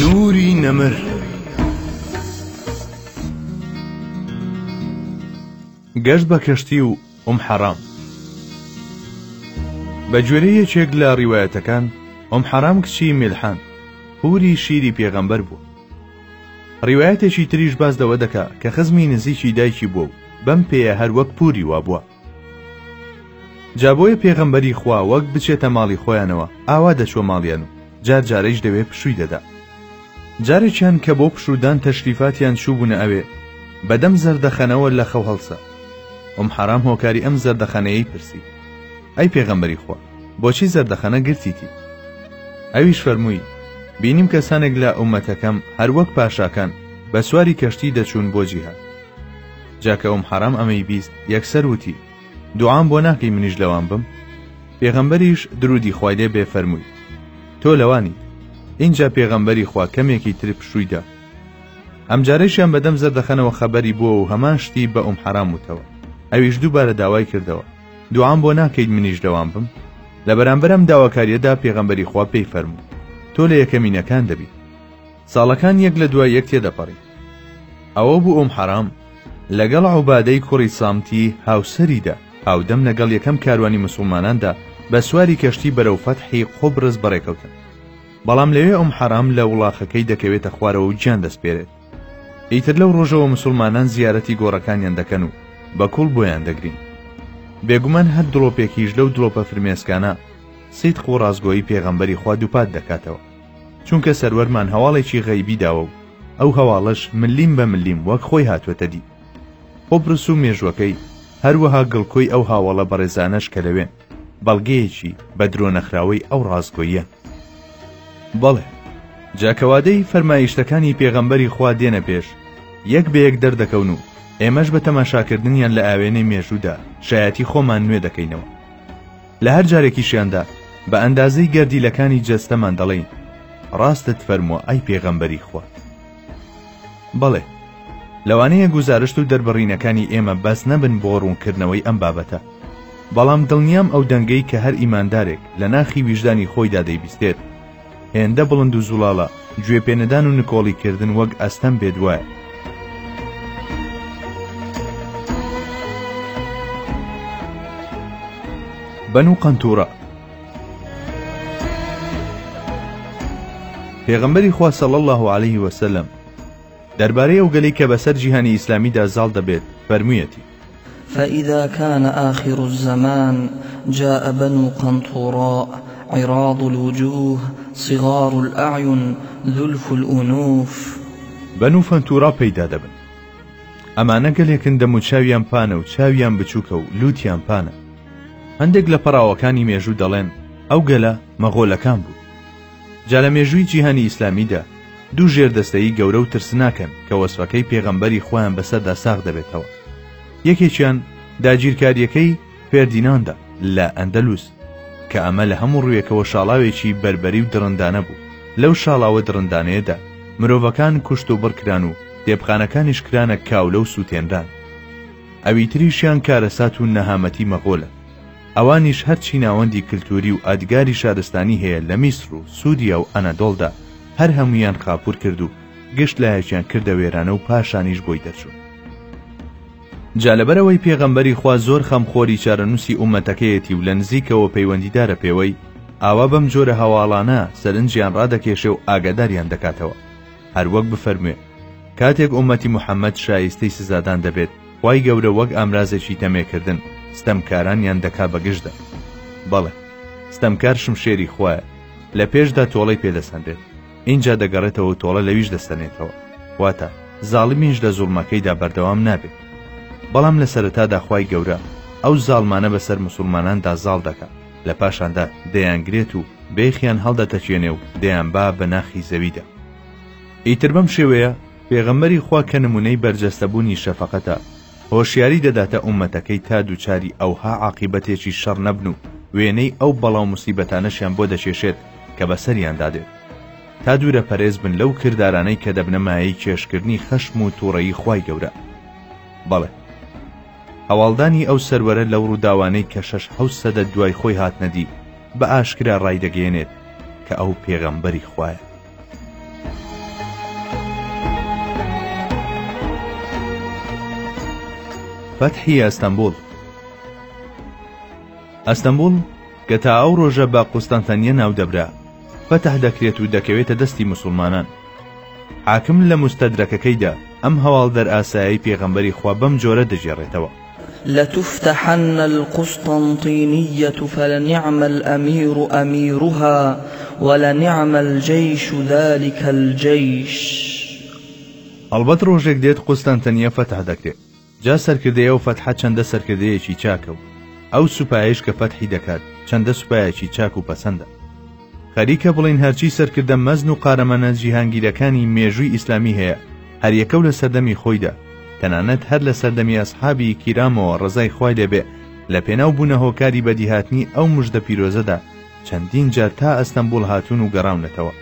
نوری نەمر گەشت بە کەشتی و ئوم حەرام بە گوێرە یەکێک لە ڕیواەتەکان ئۆم حەرام کچی میلحان پوری شیری پێغەمبەر بوو ڕیواەتێکی تریش باس دەوە دەکا کە خزمی نزیکی دایکی بووە و بەم پێەیە هەر وەک پوری وابووە جا بۆیە پێغەمبەری خوا وەک بچێتە ماڵی خۆیانەوە ئاوا دەچووە ماڵیان و جار جارەیش لەوێ پشووی دەدا جارێکیان کە بۆ پشوودان تەشریفاتیان چووبوونە ئەوێ بەدەم زەردەخەنەوە لە خەو هەڵسا ئەم حەرام هۆکاری ئەم زەردەخەنەیەی پرسی ئەی پێغەمبەری خوا بۆچی زەردەخەنە گرتیتی ئەویش فەرمووی بینیم کەسانێک لە ئومەتەکەم هەروەک پاشاکان بە سواری کەشتی دەچوون بۆ جیهاد جا کە ئوم حەرام ئەمەی بیست یەکسەر وتی، دوعام بۆ ناکەی منیش لەوان بم؟ پێغەمبەریش درودی خوای لێ بێ فەرمووی، تۆ لەوانیت. ئینجا پێغەمبەری خوا کەمێکی تر پشووی دا. ئەمجارەیشیان بەدەم زەردەخەنەوە خەبەری بووە و هەمان شتی بە ئوم حەرام وتەوە. ئەویش دووبارە داوای کردەوە، دوعام بۆ ناکەیت منیش لەوان بم؟ لە بەرامبەر ئەم داواکارییەدا پێغەمبەری خوا پێی فەرموو، تۆ لە یەکەمینەکان دەبیت. ساڵەکان یەک لە دوای یەک تێدەپەڕی. ئەوە بوو ئوم حەرام لەگەڵ عوبادەی کوڕی سامتی هاوسەریدا، هاودەم لەگەڵ یەکەم کاروانی موسوڵماناندا بە سواری کەشتی بەرەو فەتحی قوبرس بەڕێکەوتن. بەڵام لەوێ ئوم حەرام لە وڵاخەکەی دەکەوێتە خوارەوە و گیان دەسپێرێت. ئیتر لەو ڕۆژەوە موسوڵمانان زیارەتی گۆڕەکانیان دەکەن و بە کوڵ بۆیان دەگرین. بێگومان هەر دڵۆپێکیش لەو دڵۆپە فرمێسکانە سیدق و ڕاستگۆیی پێغەمبەری خوا دووپات دەکاتەوە. چونکە سەروەرمان هەواڵێکی غەیبی داوە و ئەو هەواڵەش ملیم بە ملیم وەک خۆی هاتووەتە دی. قوبرس و مێژووەکەی، هەروەها گڵکۆی ئەو هاوەڵە بەڕێزانەش کە لەوێن، بەڵگەیەکی بە درۆ نەخراوەی ئەو ڕاستگۆییەن. بەڵێ، جا کە وادەی فەرمایشتەکانی پێغەمبەری خوا دێنە پێش، یەک بە یەک دەردەکەون و ئێمەش بە تەماشاکردنیان لە ئاوێنەی مێژوودا شایەتی خۆمان نوێ دەکەینەوە. لە هەر جارێکیشیاندا بە ئەندازەی گەردیلەکانی جەستەمان دەڵێین ڕاستت فەرمووە ئەی پێغەمبەری خوا بەڵێ لەوانەیە گوزارشت و دەربڕینەکانی ئێمە بەس نەبن بۆ ڕوونکردنەوەی ئەم بابەتە بەڵام دڵنیام ئەو دەنگەی کە هەر ئیماندارێک لە ناخی ویژدانی خۆیدا دەیبیستێت هێندە بڵند و زوڵاڵە گوێ پێنەدان و نکۆڵی کردن وەک ئەستەم بێت وایە. بەن و قەنتوڕە پێغەمبەری خوا صلی الله عليه وسلم دەربارەی ئەو گەلی کە بەسەر جیهانی ئیسلامیدا زاڵ دەبێت فەرموویەتی فإذا كان آخر الزمان جاء بنو قنطراء عراض الوجوه صغار الأعين ذلف الأنوف. بنو فنتورا پەیدا دەبن. ئەمانە گەلێکن دەموچاویان پانە و چاویان بچووکە و لووتیان پانە. هەندێک لە پەڕاوەکانی مێژوو دەڵێن ئەو گەلە مەغۆلەکان بوون. جا لە مێژووی جیهانی ئیسلامیدا دوو ژێردەستەیی گەورە و ترسناک هەن کە وەسفەکەی پێغەمبەری خۆیان بەسەردا ساغ دەبێتەوە یەکێکیان داگیرکارییەکەی فێردیناندە لە ئەندەلوس کە ئەمە لە هەموو ڕوویەکەوە شاڵاوێکی بەربەری و دڕندانە بوو لەو شاڵاوە دڕندانەیەدا مرۆڤەکان کوشت و بڕکران و دێبخانەکانیش کرانە کاولە و سووتێنران ئەوی تریشیان کارەسات و نەهامەتی مەغۆلە ئەوانیش هەرچی ناوەندی کلتوری و ئادگاری شارستانی هەیە لە میسر و سوریا و ئەنەدۆڵدا هەر هەموویان خاپور کرد و گشت لایەکیان کردە وێرانە و پاشانیش بۆی دەرچوون. جا لەبەرئەوەی پێغەمبەری خوا زۆر خەمخۆری چارەنووسی ئوممەتەکەیەتی و لە نزیکەوە پەیوەندیدارە پێوەی، ئاوا بەم جۆرە هەواڵانە سەرنجیان ڕادەکێشێ و ئاگاداریان دەکاتەوە، هەروەک بفەرموێ، کاتێک ئوممەتی محەممەد شایستەی سزادان دەبێت، خوای گەورە وەک ئامرازێکی تەمێ کردن ستەمکارانیان دەکا بە گژدا بەڵێ ستەمکار شمشێری خوایە لە پێشدا تۆڵەی پێدەسەندێت ئینجا دەگەڕێتەوە و تۆڵە لەویش دەستەنێتەوە واتە زاڵمیش لە زوڵمەکەیدا بەردەوام نابێت بەڵام لە سەرەتادا خوای گەورە ئەو زاڵمانە بەسەر مسلماناندا زاڵ دەکات لە پاشاندا دەیانگرێت و بێخیان هەڵدەتەچێنێ و دەیان با بە ناخی زەویدا ئیتر بەم شێوەیە پێغەمبەری خوا کە نمونەی بەرجەستە بونی شەفەقەتە هۆشیاری دەداتە ئوممەتەکەی تا دوچاری ئەوها عاقیبەتێکی شەڕ نەبن و وێنەی ئەو بەڵاو موسیبەتانەشیان بۆ دەکێشێت کە بەسەریاندا دێت تا دورە پەرێز بن لەو کردارانەی کە دەبنە مایەی کێشکردنی خەشم و توڕەیی خوای گەورە بەڵێ هەواڵدانی ئەو سەروەرە لەو ڕووداوانەی کە شەش حەوت سەدە دوای خۆی هاتنەدی بە ئاشکرا ڕایدەگەیەنێت کە ئەو پێغەمبەری خوایە فەتحی ئەستەمبول ئەستەمبول کە تا ئەو ڕۆژە بە قوستەنتەنیە ناودەبرا فەتح دەکرێت و دەکەوێتە دەستی مسلمانان حاکم لە مستەدرەکەکەیدا ئەم هەواڵدەر ئاسایی پێغەمبەری خوا بەم جۆرە دەژێڕێتەوە لتفتحن القسطنطینیە فلنعم الامیر امیرها ولنعم الجیش ذلک الجیش. ئەڵبەت ڕۆژێک دێت قوستەنتنیە فەتح دەکرێت جا سەرکردەی ئەو فەتحە چەندە سەرکردەیەکی چاکە و ئەو سوپایەیش کە فەتحی دەکات چەندە سوپایەکی چاک و پەسەندە. خەریکە بڵێین هەرچی سەرکردە مەزن و قارەمانە جیهانگیرەکانی مێژووی ئیسلامی هەیە هەریەکە و لە سەردەمی خۆیدا تەنانەت هەر لە سەردەمی ئەسحابی کیرامەوە ڕزای خوای لێبێ لە پێناو بوونە هۆکاری بەدیهاتنی ئەو مژدە پیرۆزەدا چەندین جار تا ئەستەمبول هاتوون و گەڕاونەتەوە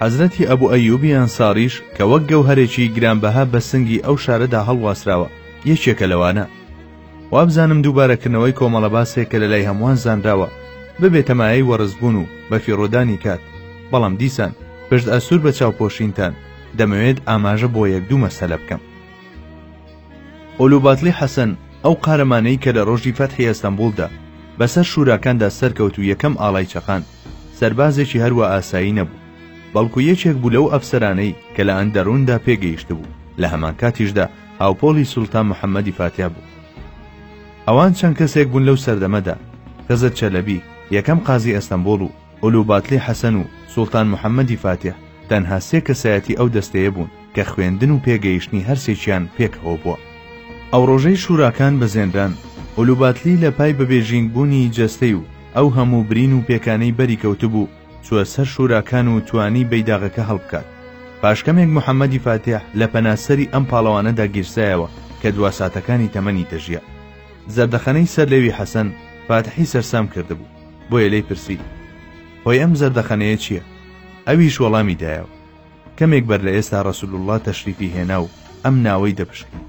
حەزرەتی ئەبوو ئەیوبی ئەنساریش کە وەک گەوهەرێکی گرانبەها بە سنگی ئەو شارەدا هەڵواسراوە یەکێکە لەوانە وابزانم دووبارەکردنەوەی کۆمەڵە باسێک کە لەلای هەمووان زانراوە ببێتە مایەی وەڕسبوون و بەفیڕۆدانی کات، بەڵام دیسان پشت ئەستوور بە چاوپۆشینتان، دەمەوێت ئاماژە بۆ یەک دوو مەسەلە بکەم. ئولوباتلی حەسەن، ئەو قارەمانەی کە لە ڕۆژی فەتحی ئەستەنبوڵدا بەسەر شوراکاندا سەرکەوت و یەکەم ئاڵای چەقاند، سەربازێکی هەر وا ئاسایی نەبوو، بەڵکو یەکێک بوو لەو ئەفسەرانەی کە لە ئەندەرووندا پێگەیشتبوو، لە هەمانکاتیشدا، هاوپۆلی سوڵتان محەمەدی فاتیح بوو. ئەوان چەند کەسێک بوون لەو سەردەمەدا، خزر چەلەبی، یەکەم قازی ئەستەنبوڵ و ئولوباتلی حەسەن و سوڵتان محەمەدی فاتیح تەنها سێ کەسایەتی ئەو دەستەیە بوون کە خوێندن و پێگەیشتنی هەرسێکیان پێکەوە بووە. ئەو ڕۆژەی شوراکان بەزێنران، ئولوباتلی لە پای بەبێژینگ بوونی جەستەی و ئەو هەموو برین و پێکانەی بەری کەوتبوو، چووە سەر شوراکان و توانی بەیداغەکە هەڵبکات پاش کەمێک محەممەدی فاتح لە پەناسەری ئەم پاڵەوانەدا گیرسایەوە کە دواساتەکانی تەمەنی دەژیا زەردەخەنەی سەر لەوی حەسەن فاتحی سەرسام کردبوو بۆیە لی پرسی هۆی ئەم زەردەخەنەیە چییە؟ ئەویش وەڵامی دایەوە کەمێک بەر لە ئێستا ڕسول الله تەشریفی هێنا و ئەم ناوەی دەپشکنی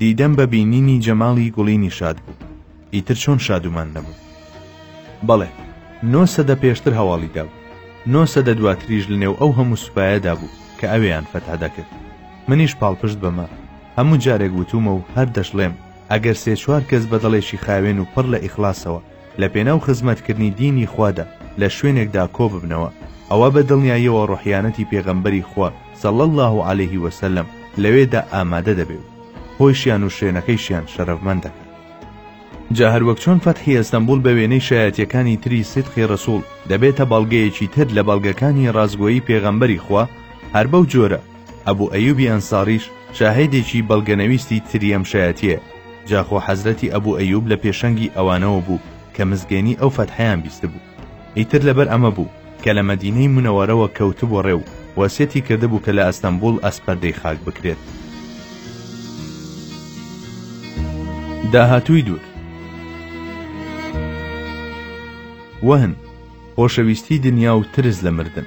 دیدەم بە بینینی جەماڵی گوڵینی شاد بوو ئیتر چۆن شادومان نەبوو بەڵێ نۆ سەدە پێشتر هەواڵی دابوو نۆ سەدە دواتریش لەنێو ئەو هەموو سوپایەدا بوو کە ئەوێیان فەتح دەکرد منیش پاڵپشت بەمە هەموو جارێک وتومە و هەر دەشڵێم ئەگەر سێ چوار کەس بە دڵێکی خاوێن و پڕ لە ئیخلاسەوە لە پێناو خزمەتکردنی دینی خوادا لە شوێنێکدا کۆببنەوە، ئەوا بە دڵنیاییەوە ڕوحیانەتی پێغەمبەری خوا صلی اللە علیه و سلم لەوێدا ئامادە دەبێ و خۆیشیان و شوێنەکەیشیان شەرەفمەند دەکا. جا هەروەک چۆن فەتحی ئەستەنبوڵ بە وێنەی شایەتیەکانی تری سیدقی ڕەسوڵ دەبێتە بەڵگەیەکی تر لە بەڵگەکانی ڕاستگۆیی پێغەمبەری خوا، هەر بەو جۆرە، ئەبو ئەیوبی ئەنساریش شاهێدێکی بەڵگەنەویستی تری ئەم شایەتیەیە، جا خۆ حەزرەتی ئەبو ئەیوب لە پێشەنگی ئەوانەوە بوو کە مزگێنی ئەو فەتحەیان بیستبوو، ئیتر لەبەر ئەمە بوو کە لە مەدینەی منەوەرەوە کەوتبوە ڕێ و وەسیەتی کردبوو کە لە ئەستەنبوڵ ئەسپەردەی خاک بکرێت. داهاتووی دوور وەهن، خۆشەویستی دنیا و ترس لە مردن.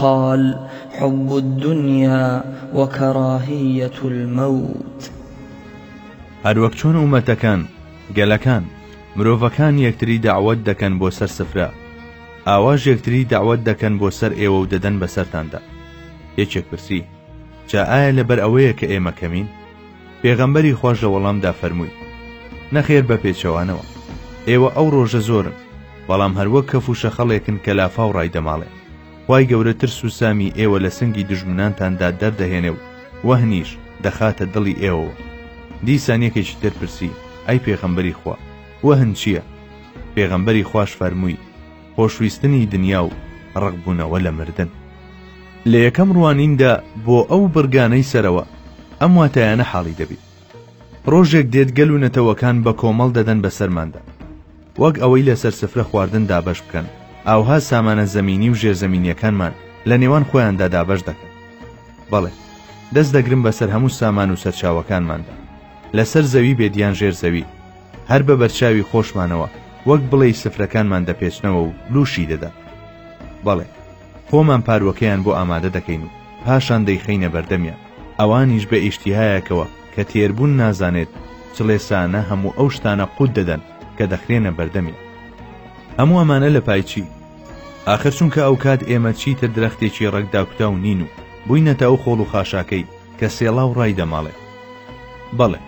قال، حب الدنیا و کراهیە الموت. هەروەک چۆن ئومەتەکان، گەلەکان، مرۆڤەکان یەکتری دەعوەت دەکەن بۆ سەر سفرە، ئاواش یەکتری دەعوەت دەکەن بۆ سەر ئێوە و دەدەن بەسەرتاندا. یەکێک پرسی، جا ئایا لەبەر ئەوەیە کە ئێمە کەمین؟ پێغەمبەری خواش لە وەڵامدا فەرمووی، نەخێر بە پێچەوانەوە، ئێوە ئەو ڕۆژە زۆرن، بەڵام هەر وەک کەف و شەخەڵێکن کە لافاو ڕایدەماڵێ، خوای گەورە ترس و سامی ئێوە لە سنگی دوژمنانتاندا دەردەهێنێ و وەهنیش دەخاتە دڵی ئێوەوە. دیسان یەکێکی تر پرسی، ئەی پێغەمبەری خوا، وەهن چییە؟ پێغەمبەری خواش فەرمووی، خۆشویستنی دنیا و ڕقبوونەوە لە مردن لە یەکەم ڕوانیندا بۆ ئەو بڕگانەی سەرەوە ئەم واتایانە حاڵی دەبیت ڕۆژێک دێت گەل و نەتەوەکان بە کۆمەڵ دەدەن بە سەرماندا وەک ئەوەی لەسەر سفرە خواردن دابەش بکەن ئاوها سامانە زەمینی و ژێرزەمینیەکانمان لە نێوان خۆیاندا دابەش دەکەن بەڵێ دەست دەگرم بەسەر هەموو سامان و سەرچاوەکانماندا لەسەر زەوی بێدیان ژێر زەوی هەر بە بەرچاوی خۆشمانەوە وەک بڵێی سفرەکانمان دەپێچنەوە و لووشی دەدەن. بەڵێ، خۆمان پارووەکەیان بۆ ئامادە دەکەین و پاشان دەیخەینە بەردەمیان، ئەوانیش بە ئیشتیهایەکەوە کە تێربوون نازانێت چ ڵێسانە هەموو ئەو شتانە قووت دەدەن کە دەخرێنە بەردەمیان. هەموو ئەمانە لە پای چی؟ ئاخر چونکە ئەوکات ئێمە چیتر درەختێکی ڕەگ داکوتاو نین و بووینەتە ئەو خۆڵ و خاشاکەی کە سێڵاو ڕایدەماڵێت. بەڵێ.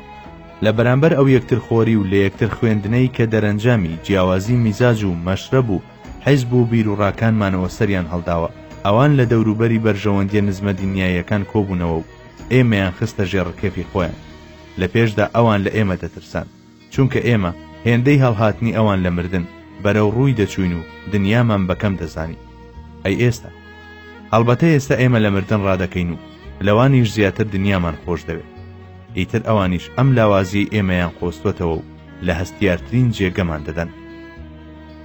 لە بەرامبەر ئەو یەکتر خۆری و لەیەکتر خوێندنەی کە دەرەنجامی جیاوازی میزاج و مەشرەب و حیزب و بیروڕاکانمانەوە سەریان هەڵداوە، ئەوان لە دەوروبەری بەرژەوەندیە نزمە دینیاییەکان کۆبوونەوە و ئێمەیان خستە ژێر ڕکێفی خۆیان. لە پێشدا ئەوان لە ئێمە دەترسان، چونکە ئێمە هێندەی هەڵهاتنی ئەوان لە مردن بەرەو ڕووی دەچووین و دنیامان بە کەم دەزانی. ئەی ئێستا؟ هەڵبەتە ئێستا ئێمە لە مردن ڕادەکەین و لەوانیش زیاتر دنیامان خۆش دەوێ. ئیتر ئەوانیش ئەم لاوازیەی ئێمەیان قۆستوەتەوە و لە هەستیارترین جێگەمان دەدەن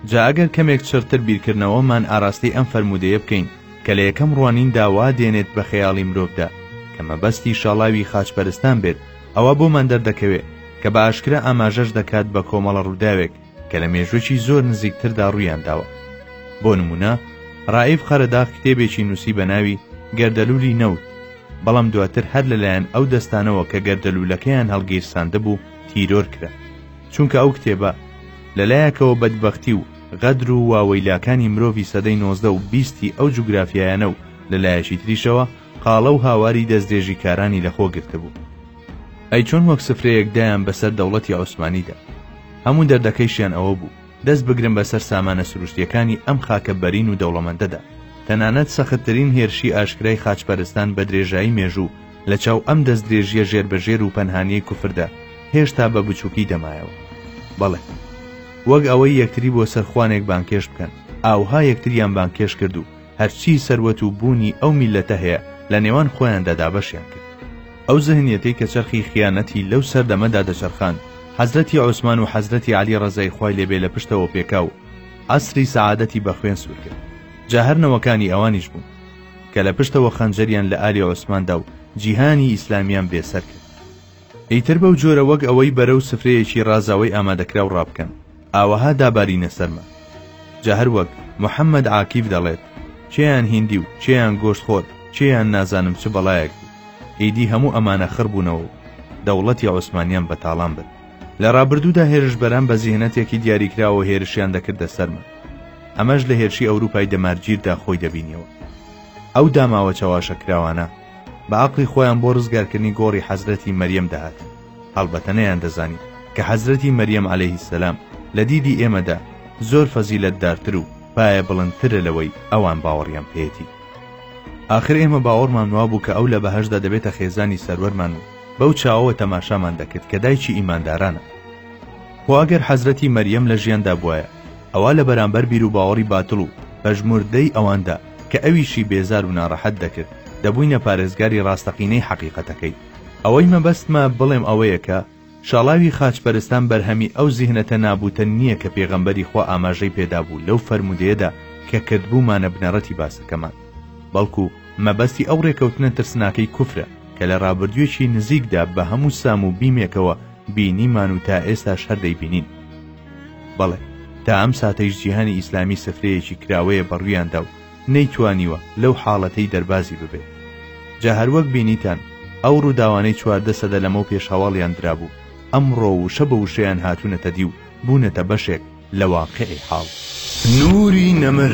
جا ئەگەر کەمێک چڕتر بیرکردنەوەمان ئاراستەی ئەم فەرمودەیە بکەین کە لە یەکەم ڕوانیندا وا دێنێت بە خەیاڵی مرۆڤدا کە مەبەستی شاڵاوی خاچپەرستان بێت ئەوە بۆمان دەردەکەوێت کە بە ئاشکرا ئاماژەش دەکات بە کۆمەڵە ڕووداوێک کە لە مێژوویی زۆر نزیکتردا ڕوویان داوە بۆ نمونە ڕائیف قەرەداغ کتێبێکی نووسی بە ناوی گەردەلولی نەوت بەڵام دواتر هەر لەلایەن ئەو دەستانەوە کە گەردەلوولەکەیان هەڵگیرساندبوو تیرۆر کرا چونکە ئەو کتێبە لەلایەکەوە بەدبختی و غەدر و واوەیلاکانی مرۆڤی سەدەی نۆزدە و بیستی ئەو جوگرافیایانە و لەلایەکی تریشەوە قاڵە و هاواری دەستدێژیکارانی لەخۆ گرتبوو ئەی چۆن وەک سفرەیەک دایان بەسەر دەوڵەتی عوسمانیدا هەموو دەردەکەیشیان ئەوە بوو دەست بگرن بەسەر سامانە سروشتیەکانی ئەم خاکە بەرین و دەوڵەمەندەدا تەنانەت سەختترین هێرشی ئاشکرای خاچپەرستان بە درێژایی مێژوو لە چاو ئەم دەستدرێژیە ژێربەژێر و پەنهانیەی کوفردا هێشتا بە بچوکی دەمایەوە بەڵێ وەک ئەوەی یەکتری بۆ سەر خوانێک بانگکێش بکەن ئاوها یەکتریان بانگکێش کرد و هەرچی سەروەت و بوونی ئەو میللەتە هەیە لە نێوان خۆیاندا دابەشیان کرد. ئەو زهنیەتەی کە چەرخی خیانەتی لەو سەردەمەدا دەچەرخاند، حەزرەتی عوسمان و حەزرەتی عەلی ڕەزای خوای لێ بێ لە پشتەوە پێکا و عەسری سەعادەتی بە خوێن سوور کرد. جا هەر نەوەکانی ئەوانیش بوون کە لە پشتەوە خەنجەریان لە ئالی عوسماندا و جیهانی ئیسلامیان بێ سەر کرد. ئیتر بەو جۆرە وەک ئەوەی بەرەو سفرەیەکی ڕازاوەی ئامادەکراو ڕابکەن، ئاوەها دابارینە سەرما. جا هەر وەک، محەمەد عاکیف، دەڵێت، کێیان هیندی و کێیان گۆشتخۆر، کێیان نازانم چ بەڵایەک بوو، ئیدی هەموو ئەمانە خڕ بوونەوە و دەوڵەتی عوسمانیان بە تاڵان برد. لە ڕابردوودا هێرشبەران بە زیهنەتێکی دیاریکراوەوە هێرشیان دەکردە سەرمان. ئەمەش لە هێرشی ئەوروپای دەمارگیردا خۆی دەبینیەوە. ئەو داماوە چەواشەکراوانە، بە عەقڵی خۆیان بۆ ڕزگارکردنی گۆڕی حەزرەتی مەریەم دەهات هەڵبەتە نەیان دەزانی کە حەزرەتی مەریەم عەلەیهی سەلام لە دیدی ئێمەدا زۆر فەزیلەتدارتر و پایە بڵندترە لەوەی ئەوان باوەڕیان پێێتی آخر ئێمە باوەڕمان وابوو کە ئەو لە بەهشدا دەبێتە خێزانی سەروەرمان و بەو چاوەوە تەماشامان دەکرد کە دایکی ئیماندارانە خۆ ئەگەر حەزرەتی مەریەم لە ژیاندا بواە ئەوە لە بەرامبەر بیر و باوەڕی باتڵ و پەژموردەی ئەواندا کە ئەویشی بێزار و ناڕەحەت دەکرد، دەبووینە پارێزگاری ڕاستەقینەی حەقیقەتەکەی. ئەوەی مەبەستمە بڵێم ئەوەیە کە شاڵاوی خاچپەرستان بەرهەمی ئەو زیهنەتە نابووتە نییە کە پێغەمبەری خوا ئاماژەی پێدابوو لەو فەرموودەیەدا کە کردبوومانە بنەڕەتی باسەکەمان، بەڵکو مەبەستی ئەو ڕێکەوتنە ترسناکەی کوفرە کە لە ڕابردووێکی نزیکدا بە هەموو سام و بیمێکەوە بینیمان و تا ئێستاش هەر دەیبینین. بەڵێ تا ئەم ساتەیش جیهانی ئیسلامی سفرەیەکی کراوەیە بەڕوویاندا و نەیتوانیوە لەو حاڵەتەی دەربازی ببێت جا هەروەک بینیتان ئەو ڕووداوانەی چواردە سەدە لەمەو پێش هەواڵیان درابوو ئەمڕۆ وشە بە وشەیان هاتوونەتە دی و بوونەتە بەشێک لە واقعی حاڵ نووری نەمر.